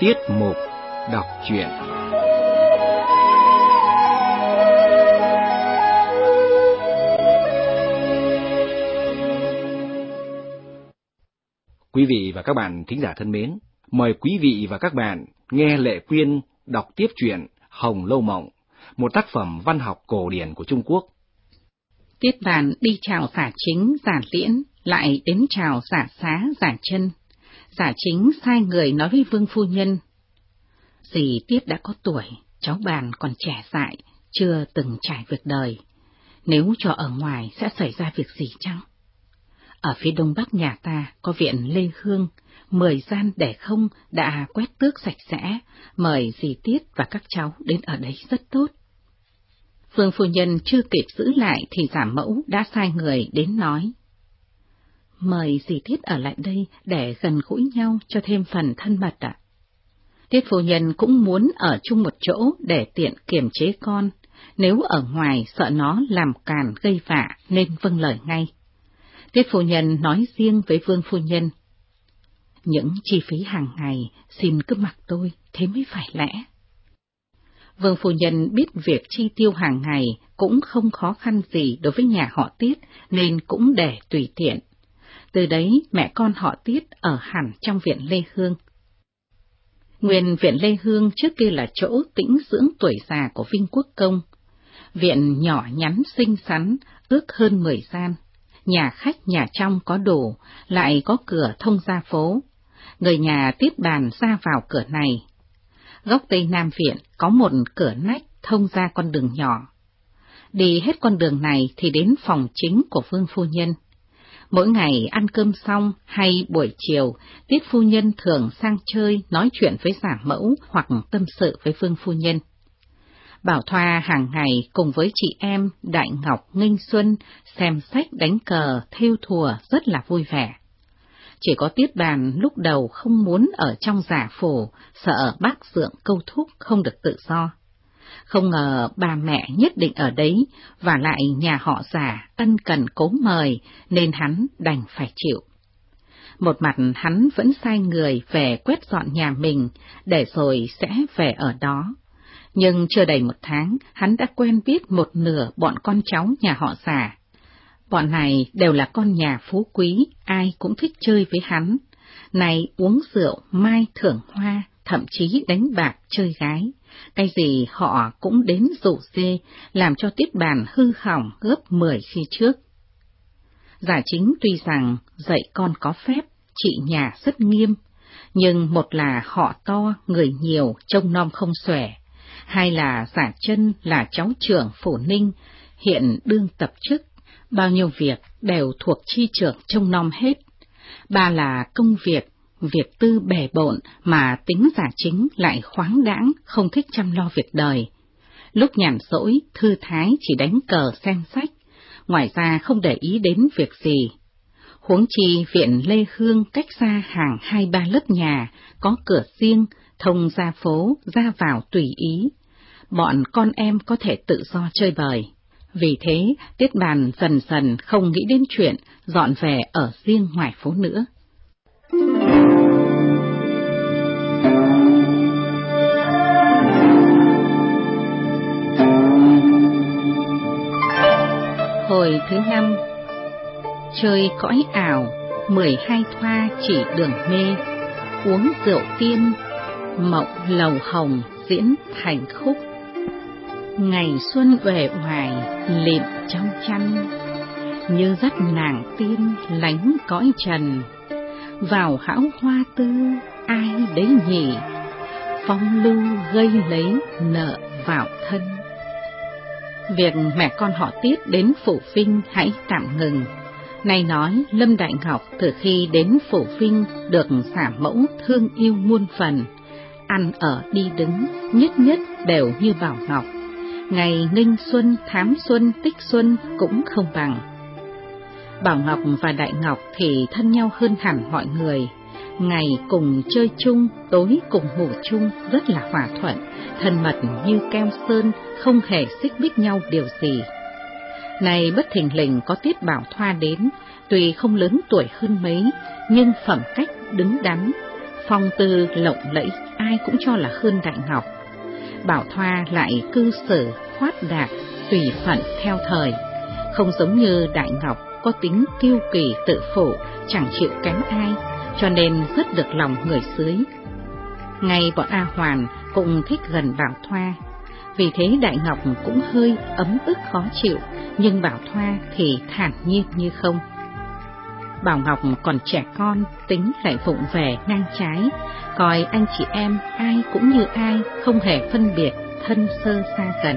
Tiết mục đọc truyện Quý vị và các bạn thính giả thân mến, mời quý vị và các bạn nghe Lệ Quyên đọc tiếp truyện Hồng Lâu Mộng, một tác phẩm văn học cổ điển của Trung Quốc. Tiết bàn đi chào giả chính giả tiễn, lại đến chào giả xá giả chân. Giả chính sai người nói với vương phu nhân. Dì Tiết đã có tuổi, cháu bàn còn trẻ dại, chưa từng trải việc đời. Nếu cho ở ngoài sẽ xảy ra việc gì chăng? Ở phía đông bắc nhà ta có viện Lê Hương, mười gian để không đã quét tước sạch sẽ, mời dì Tiết và các cháu đến ở đấy rất tốt. Vương phu nhân chưa kịp giữ lại thì giả mẫu đã sai người đến nói. Mời dì Tiết ở lại đây để gần gũi nhau cho thêm phần thân mật ạ. Tiết phu nhân cũng muốn ở chung một chỗ để tiện kiềm chế con, nếu ở ngoài sợ nó làm càn gây vạ nên vâng lời ngay. Tiết phu nhân nói riêng với vương phu nhân. Những chi phí hàng ngày xin cứ mặc tôi, thế mới phải lẽ. Vương phu nhân biết việc chi tiêu hàng ngày cũng không khó khăn gì đối với nhà họ Tiết nên cũng để tùy tiện. Từ đấy mẹ con họ Tiết ở hẳn trong viện Lê Hương. Nguyên viện Lê Hương trước kia là chỗ tĩnh dưỡng tuổi già của Vinh Quốc Công. Viện nhỏ nhắn xinh xắn, ước hơn mười gian. Nhà khách nhà trong có đồ, lại có cửa thông ra phố. Người nhà tiếp bàn ra vào cửa này. Góc tây nam viện có một cửa nách thông ra con đường nhỏ. Đi hết con đường này thì đến phòng chính của Vương Phu Nhân. Mỗi ngày ăn cơm xong hay buổi chiều, Tiết Phu Nhân thường sang chơi nói chuyện với giả mẫu hoặc tâm sự với phương Phu Nhân. Bảo Thoa hàng ngày cùng với chị em Đại Ngọc Nghinh Xuân xem sách đánh cờ, theo thùa rất là vui vẻ. Chỉ có Tiết Bàn lúc đầu không muốn ở trong giả phủ, sợ bác dượng câu thúc không được tự do. Không ngờ bà mẹ nhất định ở đấy, và lại nhà họ già ân cần cố mời, nên hắn đành phải chịu. Một mặt hắn vẫn sai người về quét dọn nhà mình, để rồi sẽ về ở đó. Nhưng chưa đầy một tháng, hắn đã quen biết một nửa bọn con cháu nhà họ già Bọn này đều là con nhà phú quý, ai cũng thích chơi với hắn. Này uống rượu, mai thưởng hoa, thậm chí đánh bạc chơi gái. Cái gì họ cũng đến rủ dê, làm cho tiết bàn hư hỏng gấp mười khi trước. Giả chính tuy rằng dạy con có phép, chị nhà rất nghiêm, nhưng một là họ to, người nhiều, trông nom không xòe, hai là giả chân là cháu trưởng phủ ninh, hiện đương tập chức, bao nhiêu việc đều thuộc chi trưởng trông nom hết. Ba là công việc việc tư bề bộn mà tính giả chính lại khoáng đãng, không thích chăm lo việc đời. Lúc nhàn rỗi, thư thái chỉ đánh cờ xem sách, ngoài ra không để ý đến việc gì. Huống chi viện Lê Hương cách xa hàng hai ba lớp nhà, có cửa riêng, thông ra phố, ra vào tùy ý. Bọn con em có thể tự do chơi bời. Vì thế, Tiết Bàn dần dần không nghĩ đến chuyện dọn về ở riêng ngoài phố nữa. Hồi thứ năm. Chơi cõi ảo, mười hai thoa chỉ đường mê, uống rượu tiên, mộng lầu hồng diễn thành khúc. Ngày xuân về ngoài lịm trong chăn, như dắt nàng tiên lánh cõi trần, vào hão hoa tư ai đấy nhỉ, phong lưu gây lấy nợ vào thân. Việc mẹ con họ Tiết đến Phủ Vinh hãy tạm ngừng. Này nói Lâm Đại Ngọc từ khi đến Phủ Vinh được xả mẫu thương yêu muôn phần, ăn ở đi đứng nhất nhất đều như Bảo Ngọc. Ngày Ninh Xuân, Thám Xuân, Tích Xuân cũng không bằng. Bảo Ngọc và Đại Ngọc thì thân nhau hơn hẳn mọi người, ngày cùng chơi chung, tối cùng ngủ chung rất là hòa thuận, thân mật như keo sơn, không hề xích mích nhau điều gì. Này bất thình lình có tiết bảo thoa đến, tuy không lớn tuổi hơn mấy, nhưng phẩm cách đứng đắn, phong tư lộng lẫy, ai cũng cho là hơn Đại Ngọc. Bảo Thoa lại cư xử, khoát đạt, tùy phận theo thời, không giống như Đại Ngọc có tính kiêu kỳ tự phụ, chẳng chịu kém ai, cho nên rất được lòng người dưới. Ngay bọn A Hoàn cũng thích gần Bảo Thoa, vì thế Đại Ngọc cũng hơi ấm ức khó chịu, nhưng Bảo Thoa thì thản nhiên như không. Bảo Ngọc còn trẻ con, tính lại vụng về ngang trái, coi anh chị em ai cũng như ai, không hề phân biệt thân sơ xa gần.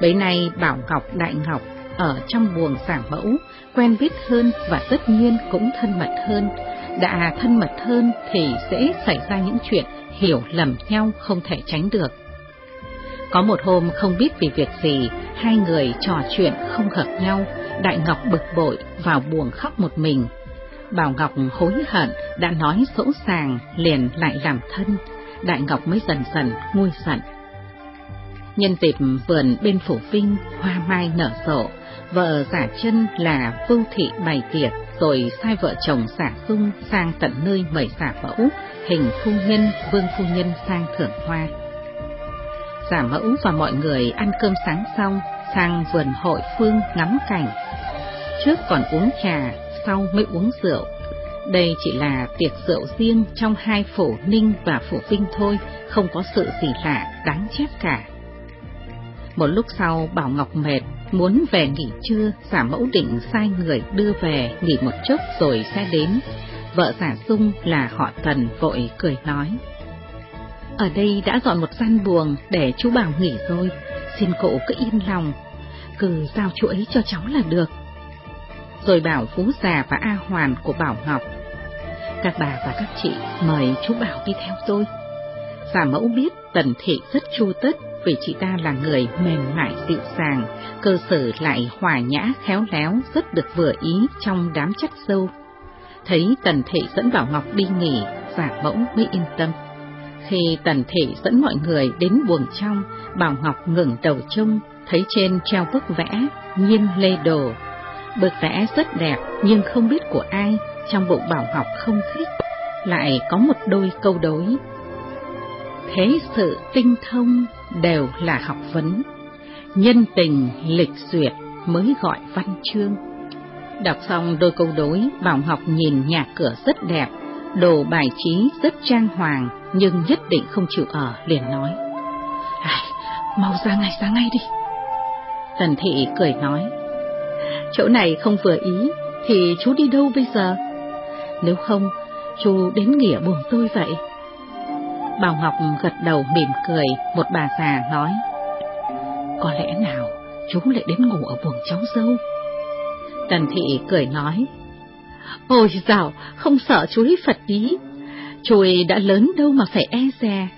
Bấy nay Bảo Ngọc Đại Ngọc ở trong buồng giả mẫu, quen biết hơn và tất nhiên cũng thân mật hơn. Đã thân mật hơn thì sẽ xảy ra những chuyện hiểu lầm nhau không thể tránh được. Có một hôm không biết vì việc gì, hai người trò chuyện không hợp nhau, Đại Ngọc bực bội vào buồng khóc một mình. Bảo Ngọc hối hận đã nói sỗ sàng liền lại làm thân, Đại Ngọc mới dần dần nguôi giận. Nhân dịp vườn bên phủ vinh, hoa mai nở rộ, vợ giả chân là Vưu Thị bày tiệc rồi sai vợ chồng giả dung sang tận nơi mời giả mẫu, hình phu nhân, vương phu nhân sang thưởng hoa. Giả mẫu và mọi người ăn cơm sáng xong, sang vườn hội phương ngắm cảnh. Trước còn uống trà, sau mới uống rượu. Đây chỉ là tiệc rượu riêng trong hai phủ Ninh và phủ Vinh thôi, không có sự gì lạ, đáng chép cả. Một lúc sau Bảo Ngọc mệt, muốn về nghỉ trưa, giả mẫu định sai người đưa về nghỉ một chút rồi sẽ đến. Vợ giả dung là họ thần vội cười nói. Ở đây đã dọn một gian buồng để chú Bảo nghỉ rồi, xin cậu cứ yên lòng, cứ giao chú ấy cho cháu là được. Rồi bảo Phú Già và A Hoàn của Bảo Ngọc. Các bà và các chị mời chú Bảo đi theo tôi. Giả mẫu biết Tần Thị rất chu tất vì chị ta là người mềm mại dịu dàng, cơ sở lại hòa nhã khéo léo rất được vừa ý trong đám chất sâu. Thấy Tần Thị dẫn Bảo Ngọc đi nghỉ, giả mẫu mới yên tâm. Khi Tần Thị dẫn mọi người đến buồng trong, Bảo Ngọc ngừng đầu trông, thấy trên treo bức vẽ, nhiên lê đồ. Bức vẽ rất đẹp nhưng không biết của ai, trong bụng Bảo Ngọc không thích. Lại có một đôi câu đối. Thế sự tinh thông đều là học vấn, nhân tình lịch duyệt mới gọi văn chương. Đọc xong đôi câu đối, Bảo Ngọc nhìn nhà cửa rất đẹp, đồ bài trí rất trang hoàng, nhưng nhất định không chịu ở, liền nói. Ai, mau ra ngay ra ngay đi. Tần thị cười nói. Chỗ này không vừa ý, thì chú đi đâu bây giờ? Nếu không, chú đến nghỉa buồn tôi vậy. Bảo Ngọc gật đầu mỉm cười, một bà già nói. Có lẽ nào chú lại đến ngủ ở buồng cháu dâu? Tần thị cười nói. Ôi dạo, không sợ chú ấy Phật ý. Chú ấy đã lớn đâu mà phải e dè.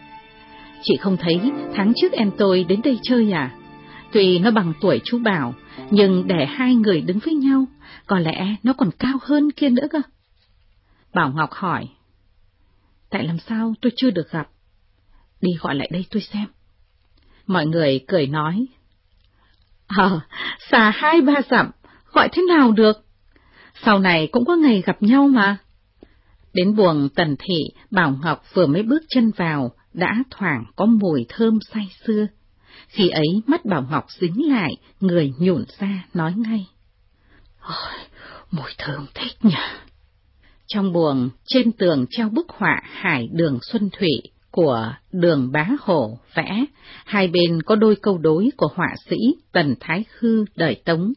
Chị không thấy tháng trước em tôi đến đây chơi à? Tuy nó bằng tuổi chú Bảo, nhưng để hai người đứng với nhau, có lẽ nó còn cao hơn kia nữa cơ. Bảo Ngọc hỏi. Tại làm sao tôi chưa được gặp? Đi gọi lại đây tôi xem. Mọi người cười nói. Ờ, xa hai ba dặm, gọi thế nào được? Sau này cũng có ngày gặp nhau mà. Đến buồng tần thị, Bảo Ngọc vừa mới bước chân vào, đã thoảng có mùi thơm say xưa. Khi ấy mắt Bảo Ngọc dính lại, người nhủn ra nói ngay. Ôi, mùi thơm thích nhỉ. Trong buồng, trên tường treo bức họa Hải Đường Xuân Thủy của Đường Bá Hổ vẽ, hai bên có đôi câu đối của họa sĩ Tần Thái Hư đời Tống.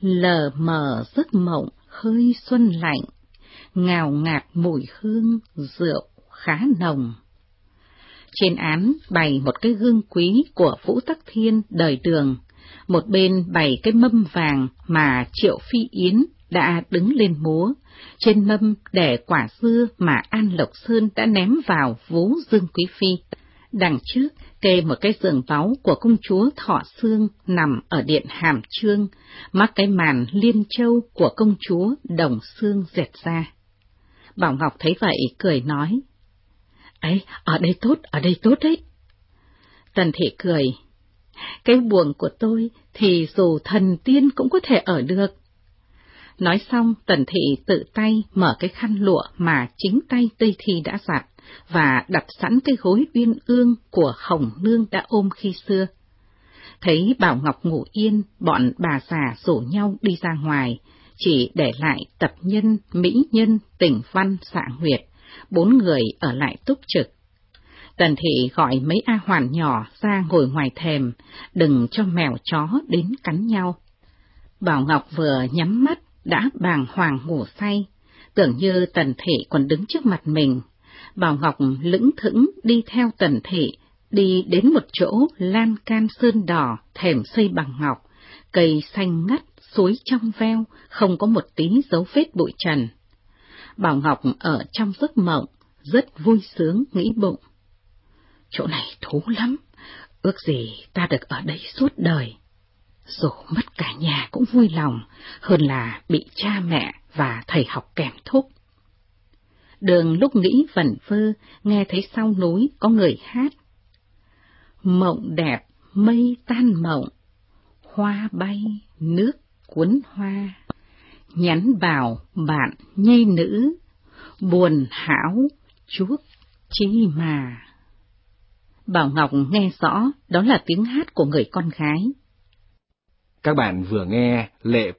Lờ mờ giấc mộng hơi xuân lạnh, ngào ngạt mùi hương rượu khá nồng. Trên án bày một cái gương quý của Vũ Tắc Thiên đời đường, một bên bày cái mâm vàng mà Triệu Phi Yến đã đứng lên múa, trên mâm để quả dưa mà An Lộc Sơn đã ném vào vú Dương Quý Phi. Đằng trước kê một cái giường báu của công chúa Thọ Sương nằm ở điện Hàm Trương, mắc cái màn liên châu của công chúa Đồng Sương dệt ra. Bảo Ngọc thấy vậy cười nói, ấy, ở đây tốt, ở đây tốt đấy. Tần Thị cười, cái buồng của tôi thì dù thần tiên cũng có thể ở được. Nói xong, Tần Thị tự tay mở cái khăn lụa mà chính tay Tây Thi đã giặt, và đặt sẵn cái gối uyên ương của Hồng Nương đã ôm khi xưa. Thấy Bảo Ngọc ngủ yên, bọn bà già rủ nhau đi ra ngoài, chỉ để lại tập nhân, mỹ nhân, tỉnh văn, xạ nguyệt, bốn người ở lại túc trực. Tần thị gọi mấy A Hoàn nhỏ ra ngồi ngoài thềm, đừng cho mèo chó đến cắn nhau. Bảo Ngọc vừa nhắm mắt, đã bàng hoàng ngủ say, tưởng như Tần thị còn đứng trước mặt mình. Bảo Ngọc lững thững đi theo Tần thị, đi đến một chỗ lan can sơn đỏ, thềm xây bằng ngọc, cây xanh ngắt, suối trong veo, không có một tí dấu vết bụi trần. Bảo Ngọc ở trong giấc mộng, rất vui sướng nghĩ bụng. Chỗ này thú lắm, ước gì ta được ở đây suốt đời. Dù mất cả nhà cũng vui lòng, hơn là bị cha mẹ và thầy học kèm thúc. Đường lúc nghĩ vẩn vơ, nghe thấy sau núi có người hát. Mộng đẹp, mây tan mộng, hoa bay, nước cuốn hoa. Nhắn vào bạn nhây nữ, buồn hảo, chuốc chi mà. Bảo Ngọc nghe rõ đó là tiếng hát của người con gái. Các bạn vừa nghe Lệ